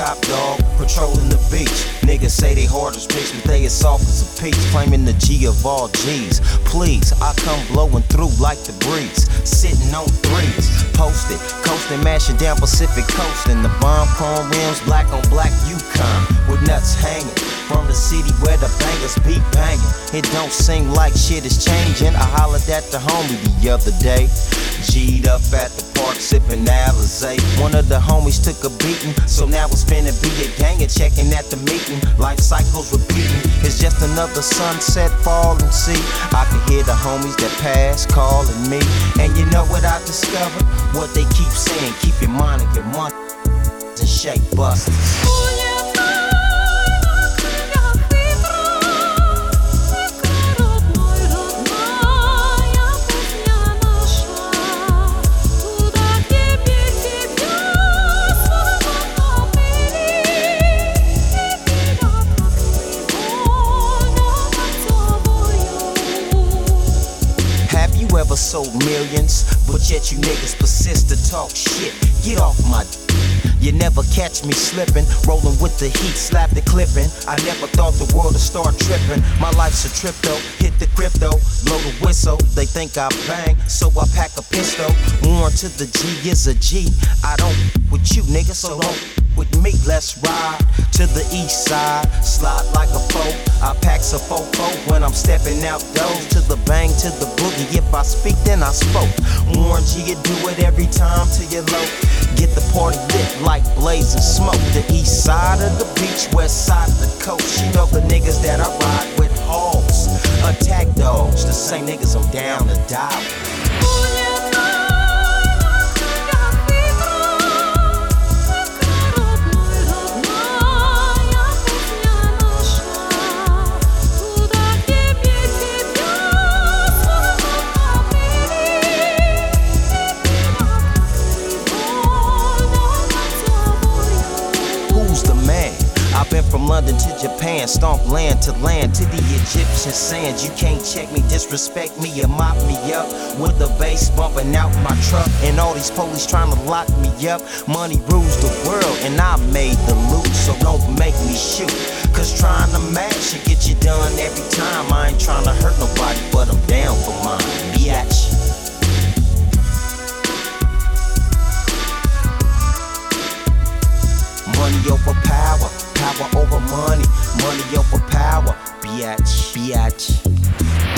top dog, patrolling the beach. Niggas say they hard as bricks, but they as soft as a peach. Claiming the G of all G's. Please, I come blowing through like the breeze. Sitting on threes, posted, coasting, mashing down Pacific coast. And the bomb chrome rims, black on black Yukon, with nuts hanging. From the city where the bangers be banging. It don't seem like shit is changing. I hollered at the homie the other day. G'd up at the park sipping Alizé. One of the homies took a beating, so now it's finna be a gang and checking at the meeting. Life cycles repeating. It's just another sunset falling. See, I can hear the homies that pass calling me. And you know what I discovered? What they keep saying, keep your mind and your money and shake busters. You ever sold millions, but yet you niggas persist to talk shit? Get off my you never catch me slipping, rolling with the heat, slap the clipping. I never thought the world would start tripping. My life's a trip though, hit the crypto, blow the whistle. They think I bang, so I pack a pistol. Warrant to the G is a G. I don't with you, nigga, so don't with me. Let's ride to the east side, slide like a foe. I pack a fofo when I'm stepping out doors to the bang to the boogie. If I speak, then I spoke. Warren G, you do it every time till you're low. Get the party lit like blazing smoke. The east side of the beach, west side of the coast. You know the niggas that I ride with hogs, attack dogs. The same niggas I'm down to die. with. From London to Japan, stomp land to land to the Egyptian sands. You can't check me, disrespect me, or mop me up with the bass bumping out my truck. And all these police trying to lock me up. Money rules the world, and I made the loot, so don't make me shoot. Cause trying to match it get you done every time. I ain't trying to hurt nobody, but I'm down for mine. Biatch. Money over power, power over money, money over power. Biatch, biatch.